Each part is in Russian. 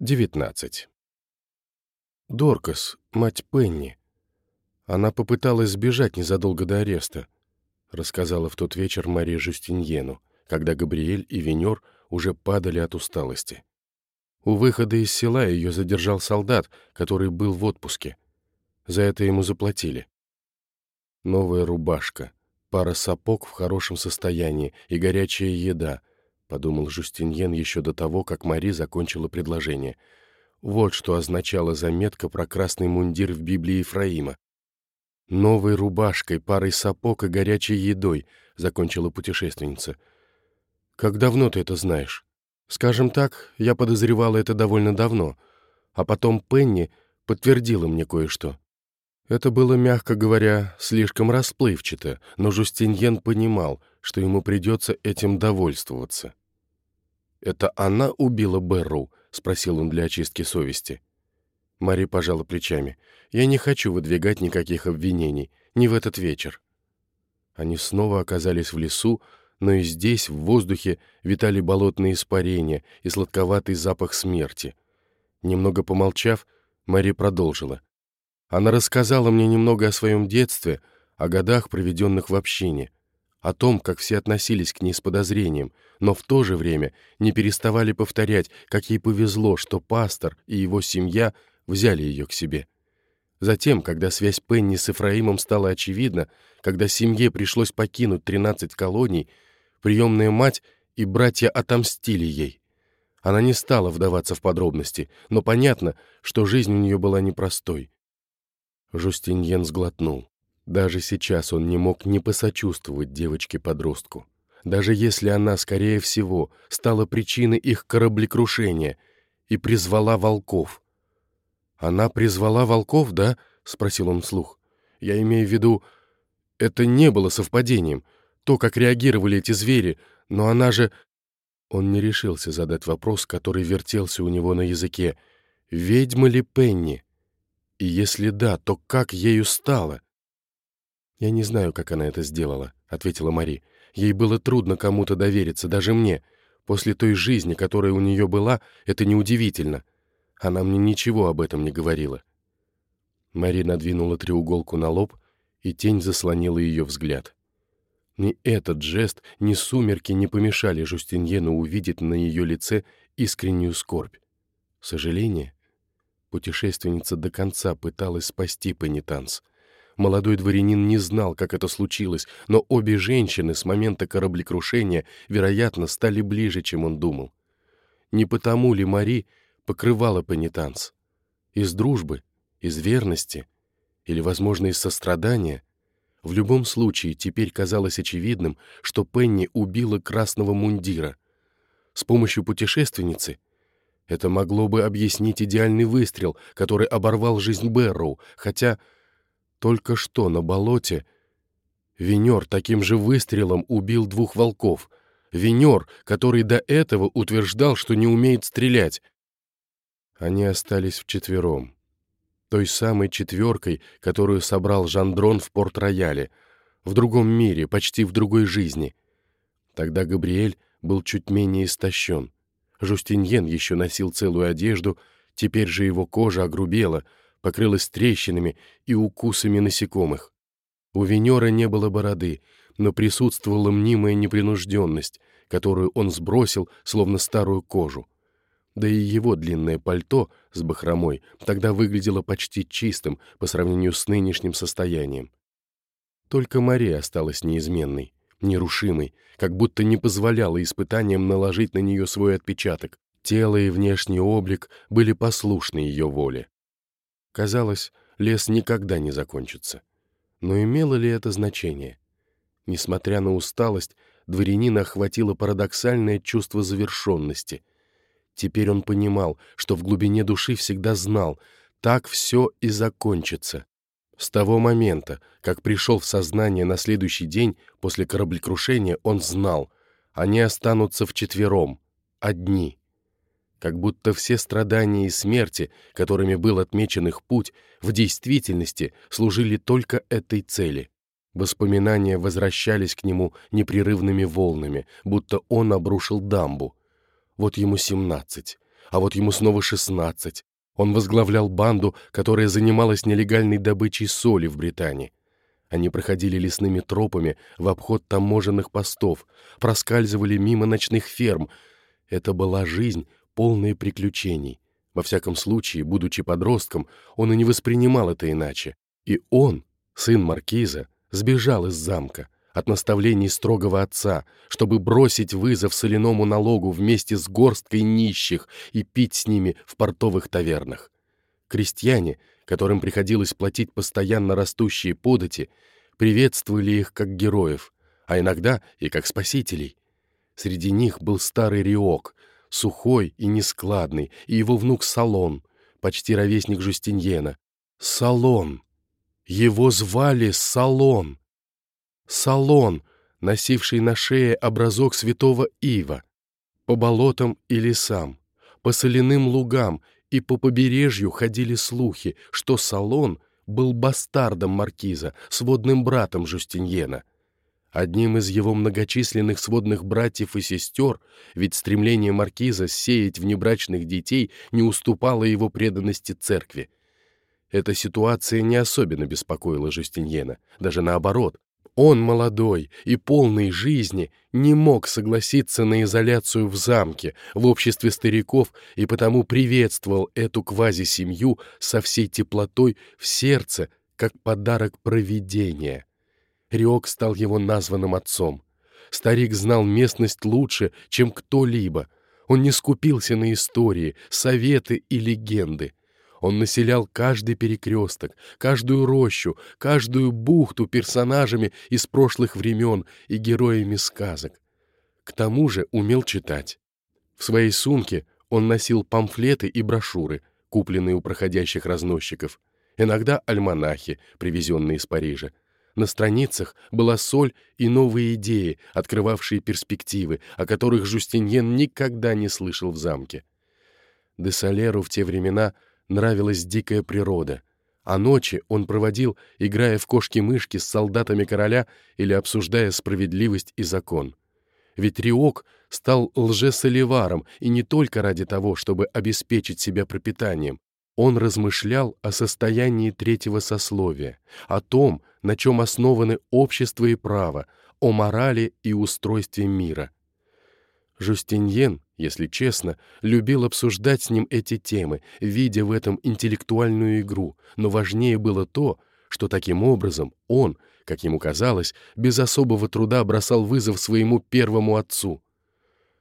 19. Доркас, мать Пенни. Она попыталась сбежать незадолго до ареста, рассказала в тот вечер Мария Жюстиньену, когда Габриэль и Венер уже падали от усталости. У выхода из села ее задержал солдат, который был в отпуске. За это ему заплатили. Новая рубашка, пара сапог в хорошем состоянии и горячая еда —— подумал Жустиньен еще до того, как Мари закончила предложение. Вот что означала заметка про красный мундир в Библии Ефраима. «Новой рубашкой, парой сапог и горячей едой», — закончила путешественница. «Как давно ты это знаешь?» «Скажем так, я подозревала это довольно давно, а потом Пенни подтвердила мне кое-что». Это было, мягко говоря, слишком расплывчато, но Жустиньен понимал, что ему придется этим довольствоваться. «Это она убила Берру?» — спросил он для очистки совести. Мари пожала плечами. «Я не хочу выдвигать никаких обвинений, не в этот вечер». Они снова оказались в лесу, но и здесь, в воздухе, витали болотные испарения и сладковатый запах смерти. Немного помолчав, Мари продолжила. Она рассказала мне немного о своем детстве, о годах, проведенных в общине, о том, как все относились к ней с подозрением, но в то же время не переставали повторять, как ей повезло, что пастор и его семья взяли ее к себе. Затем, когда связь Пенни с Ефраимом стала очевидна, когда семье пришлось покинуть 13 колоний, приемная мать и братья отомстили ей. Она не стала вдаваться в подробности, но понятно, что жизнь у нее была непростой. Жустиньен сглотнул. Даже сейчас он не мог не посочувствовать девочке-подростку. Даже если она, скорее всего, стала причиной их кораблекрушения и призвала волков. «Она призвала волков, да?» — спросил он вслух. «Я имею в виду, это не было совпадением, то, как реагировали эти звери, но она же...» Он не решился задать вопрос, который вертелся у него на языке. «Ведьма ли Пенни?» И если да, то как ею стала? «Я не знаю, как она это сделала», — ответила Мари. «Ей было трудно кому-то довериться, даже мне. После той жизни, которая у нее была, это неудивительно. Она мне ничего об этом не говорила». Мари надвинула треуголку на лоб, и тень заслонила ее взгляд. Ни этот жест, ни сумерки не помешали Жустиньену увидеть на ее лице искреннюю скорбь. Сожаление? Путешественница до конца пыталась спасти пенитанс. Молодой дворянин не знал, как это случилось, но обе женщины с момента кораблекрушения, вероятно, стали ближе, чем он думал. Не потому ли Мари покрывала пенитанс? Из дружбы? Из верности? Или, возможно, из сострадания? В любом случае, теперь казалось очевидным, что Пенни убила красного мундира. С помощью путешественницы это могло бы объяснить идеальный выстрел, который оборвал жизнь Бэрроу, хотя только что на болоте Венер таким же выстрелом убил двух волков. Венер, который до этого утверждал, что не умеет стрелять. Они остались вчетвером. Той самой четверкой, которую собрал Жандрон в Порт-Рояле, в другом мире, почти в другой жизни. Тогда Габриэль был чуть менее истощен. Жустиньен еще носил целую одежду, теперь же его кожа огрубела, покрылась трещинами и укусами насекомых. У Венера не было бороды, но присутствовала мнимая непринужденность, которую он сбросил, словно старую кожу. Да и его длинное пальто с бахромой тогда выглядело почти чистым по сравнению с нынешним состоянием. Только Мария осталась неизменной нерушимой, как будто не позволяла испытаниям наложить на нее свой отпечаток. Тело и внешний облик были послушны ее воле. Казалось, лес никогда не закончится. Но имело ли это значение? Несмотря на усталость, дворянина охватило парадоксальное чувство завершенности. Теперь он понимал, что в глубине души всегда знал, так все и закончится. С того момента, как пришел в сознание на следующий день после кораблекрушения, он знал, они останутся вчетвером, одни. Как будто все страдания и смерти, которыми был отмечен их путь, в действительности служили только этой цели. Воспоминания возвращались к нему непрерывными волнами, будто он обрушил дамбу. Вот ему семнадцать. а вот ему снова 16. Он возглавлял банду, которая занималась нелегальной добычей соли в Британии. Они проходили лесными тропами в обход таможенных постов, проскальзывали мимо ночных ферм. Это была жизнь, полная приключений. Во всяком случае, будучи подростком, он и не воспринимал это иначе. И он, сын маркиза, сбежал из замка от наставлений строгого отца, чтобы бросить вызов соляному налогу вместе с горсткой нищих и пить с ними в портовых тавернах. Крестьяне, которым приходилось платить постоянно растущие подати, приветствовали их как героев, а иногда и как спасителей. Среди них был старый Риок, сухой и нескладный, и его внук Салон, почти ровесник Жустиньена. Салон! Его звали Салон! Салон, носивший на шее образок святого Ива, по болотам и лесам, по соляным лугам и по побережью ходили слухи, что Салон был бастардом маркиза, сводным братом Жустиньена. Одним из его многочисленных сводных братьев и сестер, ведь стремление маркиза сеять внебрачных детей не уступало его преданности церкви. Эта ситуация не особенно беспокоила Жустиньена, даже наоборот. Он, молодой и полный жизни, не мог согласиться на изоляцию в замке, в обществе стариков, и потому приветствовал эту квази-семью со всей теплотой в сердце, как подарок провидения. Риок стал его названным отцом. Старик знал местность лучше, чем кто-либо. Он не скупился на истории, советы и легенды. Он населял каждый перекресток, каждую рощу, каждую бухту персонажами из прошлых времен и героями сказок. К тому же умел читать. В своей сумке он носил памфлеты и брошюры, купленные у проходящих разносчиков, иногда альманахи, привезенные из Парижа. На страницах была соль и новые идеи, открывавшие перспективы, о которых Жустиньен никогда не слышал в замке. Де Солеру в те времена нравилась дикая природа, а ночи он проводил, играя в кошки-мышки с солдатами короля или обсуждая справедливость и закон. Ведь Риок стал лжесоливаром, и не только ради того, чтобы обеспечить себя пропитанием. Он размышлял о состоянии третьего сословия, о том, на чем основаны общество и право, о морали и устройстве мира. Жустиньен, если честно, любил обсуждать с ним эти темы, видя в этом интеллектуальную игру, но важнее было то, что таким образом он, как ему казалось, без особого труда бросал вызов своему первому отцу.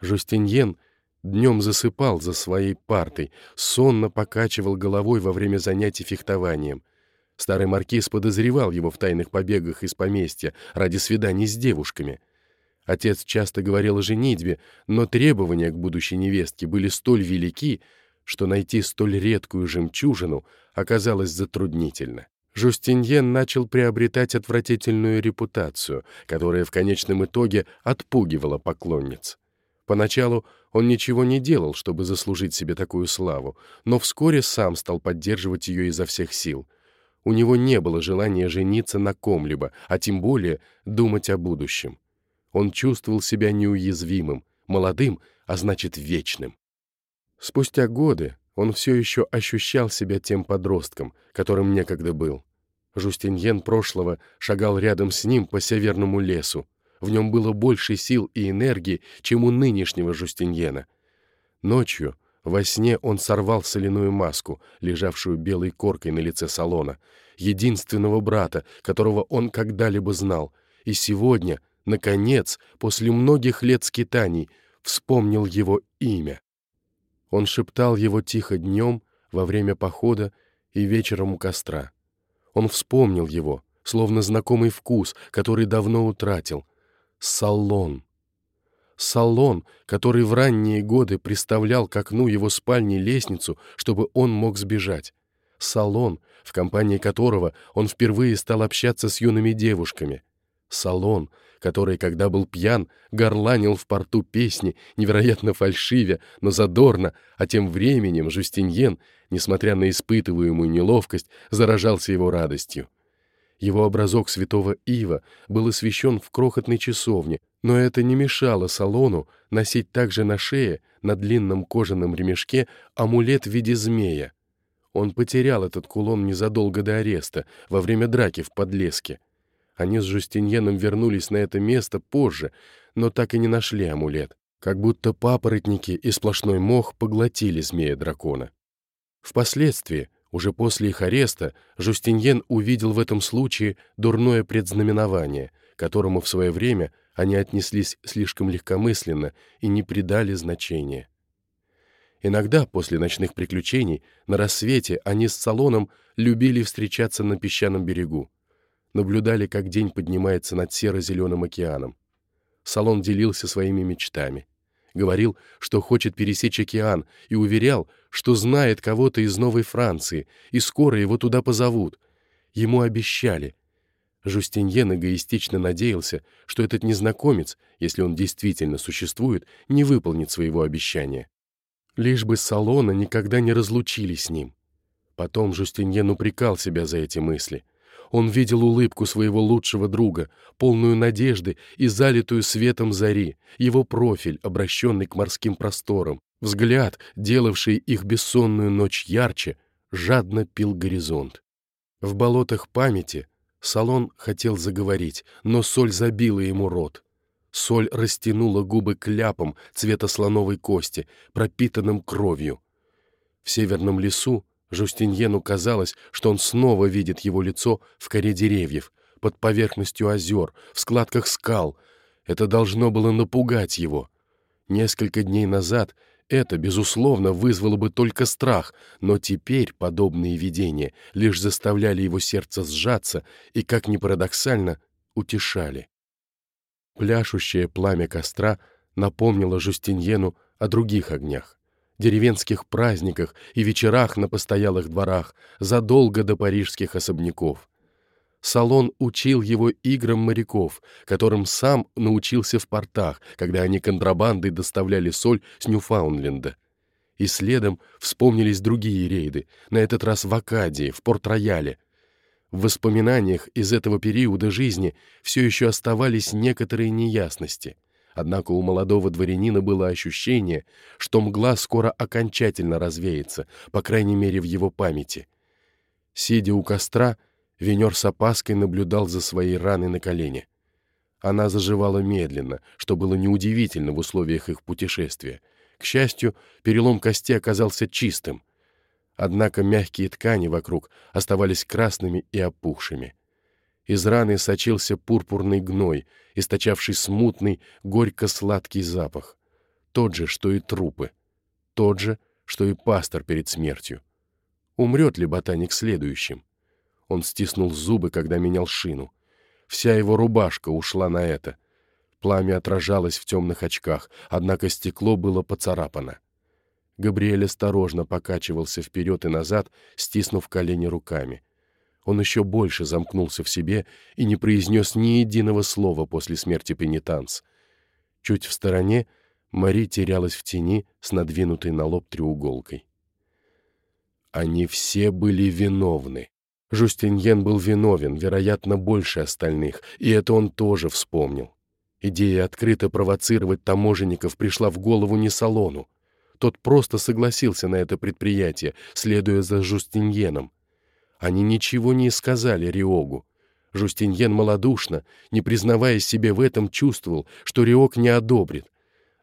Жустиньен днем засыпал за своей партой, сонно покачивал головой во время занятий фехтованием. Старый маркиз подозревал его в тайных побегах из поместья ради свиданий с девушками — Отец часто говорил о женитьбе, но требования к будущей невестке были столь велики, что найти столь редкую жемчужину оказалось затруднительно. Жустиньен начал приобретать отвратительную репутацию, которая в конечном итоге отпугивала поклонниц. Поначалу он ничего не делал, чтобы заслужить себе такую славу, но вскоре сам стал поддерживать ее изо всех сил. У него не было желания жениться на ком-либо, а тем более думать о будущем. Он чувствовал себя неуязвимым, молодым, а значит вечным. Спустя годы он все еще ощущал себя тем подростком, которым некогда был. Жустиньен прошлого шагал рядом с ним по северному лесу. В нем было больше сил и энергии, чем у нынешнего Жустиньена. Ночью, во сне, он сорвал соляную маску, лежавшую белой коркой на лице салона, единственного брата, которого он когда-либо знал, и сегодня — наконец, после многих лет скитаний, вспомнил его имя. Он шептал его тихо днем, во время похода и вечером у костра. Он вспомнил его, словно знакомый вкус, который давно утратил. Салон. Салон, который в ранние годы приставлял к окну его спальни лестницу, чтобы он мог сбежать. Салон, в компании которого он впервые стал общаться с юными девушками. Салон, который, когда был пьян, горланил в порту песни, невероятно фальшивя, но задорно, а тем временем Жустиньен, несмотря на испытываемую неловкость, заражался его радостью. Его образок святого Ива был освящен в крохотной часовне, но это не мешало Салону носить также на шее, на длинном кожаном ремешке, амулет в виде змея. Он потерял этот кулон незадолго до ареста, во время драки в подлеске. Они с Жустиньеном вернулись на это место позже, но так и не нашли амулет, как будто папоротники и сплошной мох поглотили змея-дракона. Впоследствии, уже после их ареста Жустиньен увидел в этом случае дурное предзнаменование, которому в свое время они отнеслись слишком легкомысленно и не придали значения. Иногда, после ночных приключений, на рассвете они с Салоном любили встречаться на песчаном берегу. Наблюдали, как день поднимается над серо-зеленым океаном. Салон делился своими мечтами говорил, что хочет пересечь океан, и уверял, что знает кого-то из Новой Франции, и скоро его туда позовут. Ему обещали. Жустиньен эгоистично надеялся, что этот незнакомец, если он действительно существует, не выполнит своего обещания. Лишь бы Салона никогда не разлучились с ним. Потом Жустиньен упрекал себя за эти мысли — он видел улыбку своего лучшего друга, полную надежды и залитую светом зари, его профиль, обращенный к морским просторам, взгляд, делавший их бессонную ночь ярче, жадно пил горизонт. В болотах памяти Салон хотел заговорить, но соль забила ему рот. Соль растянула губы кляпом цвета слоновой кости, пропитанным кровью. В северном лесу Жустиньену казалось, что он снова видит его лицо в коре деревьев, под поверхностью озер, в складках скал. Это должно было напугать его. Несколько дней назад это, безусловно, вызвало бы только страх, но теперь подобные видения лишь заставляли его сердце сжаться и, как ни парадоксально, утешали. Пляшущее пламя костра напомнило Жустиньену о других огнях деревенских праздниках и вечерах на постоялых дворах, задолго до парижских особняков. Салон учил его играм моряков, которым сам научился в портах, когда они контрабандой доставляли соль с Ньюфаундленда. И следом вспомнились другие рейды, на этот раз в Акадии, в Порт-Рояле. В воспоминаниях из этого периода жизни все еще оставались некоторые неясности — Однако у молодого дворянина было ощущение, что мгла скоро окончательно развеется, по крайней мере в его памяти. Сидя у костра, Венер с опаской наблюдал за своей раной на колене. Она заживала медленно, что было неудивительно в условиях их путешествия. К счастью, перелом кости оказался чистым. Однако мягкие ткани вокруг оставались красными и опухшими. Из раны сочился пурпурный гной, источавший смутный, горько-сладкий запах. Тот же, что и трупы. Тот же, что и пастор перед смертью. Умрет ли ботаник следующим? Он стиснул зубы, когда менял шину. Вся его рубашка ушла на это. Пламя отражалось в темных очках, однако стекло было поцарапано. Габриэль осторожно покачивался вперед и назад, стиснув колени руками. Он еще больше замкнулся в себе и не произнес ни единого слова после смерти пенитанс. Чуть в стороне Мари терялась в тени с надвинутой на лоб треуголкой. Они все были виновны. Жустиньен был виновен, вероятно, больше остальных, и это он тоже вспомнил. Идея открыто провоцировать таможенников пришла в голову не Салону. Тот просто согласился на это предприятие, следуя за Жустиньеном. Они ничего не сказали Риогу. Жустиньен малодушно, не признаваясь себе в этом, чувствовал, что Риог не одобрит.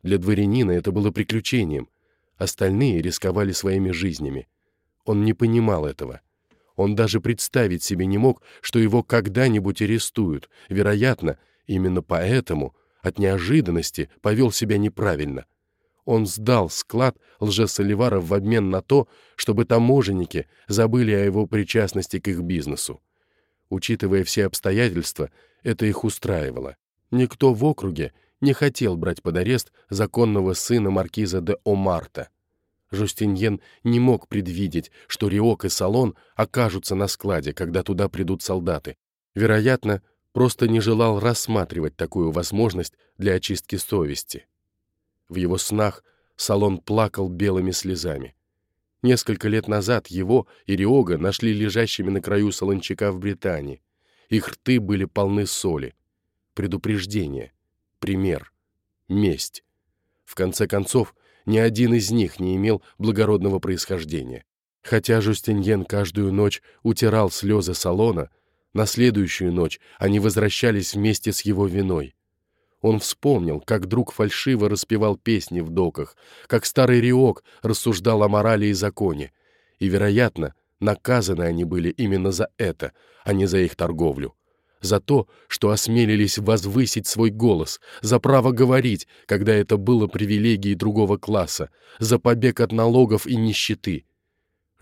Для дворянина это было приключением. Остальные рисковали своими жизнями. Он не понимал этого. Он даже представить себе не мог, что его когда-нибудь арестуют. Вероятно, именно поэтому от неожиданности повел себя неправильно. Он сдал склад лжесоливара в обмен на то, чтобы таможенники забыли о его причастности к их бизнесу. Учитывая все обстоятельства, это их устраивало. Никто в округе не хотел брать под арест законного сына маркиза де Омарта. Жустиньен не мог предвидеть, что Риок и Салон окажутся на складе, когда туда придут солдаты. Вероятно, просто не желал рассматривать такую возможность для очистки совести. В его снах салон плакал белыми слезами. Несколько лет назад его и Риога нашли лежащими на краю солончака в Британии. их рты были полны соли. Предупреждение, пример, месть. В конце концов, ни один из них не имел благородного происхождения. Хотя Жустиньен каждую ночь утирал слезы салона, на следующую ночь они возвращались вместе с его виной. Он вспомнил, как друг фальшиво распевал песни в доках, как старый Риок рассуждал о морали и законе. И, вероятно, наказаны они были именно за это, а не за их торговлю. За то, что осмелились возвысить свой голос, за право говорить, когда это было привилегией другого класса, за побег от налогов и нищеты —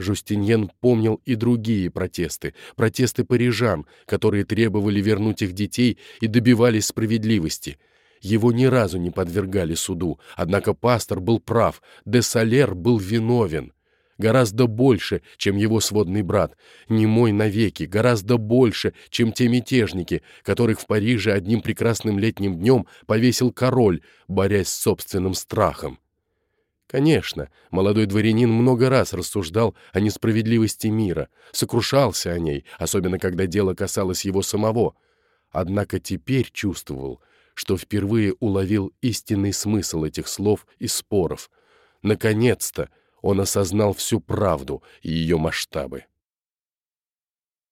Жустиньен помнил и другие протесты, протесты парижан, которые требовали вернуть их детей и добивались справедливости. Его ни разу не подвергали суду, однако пастор был прав, де Салер был виновен. Гораздо больше, чем его сводный брат, не мой навеки, гораздо больше, чем те мятежники, которых в Париже одним прекрасным летним днем повесил король, борясь с собственным страхом. Конечно, молодой дворянин много раз рассуждал о несправедливости мира, сокрушался о ней, особенно когда дело касалось его самого. Однако теперь чувствовал, что впервые уловил истинный смысл этих слов и споров. Наконец-то он осознал всю правду и ее масштабы.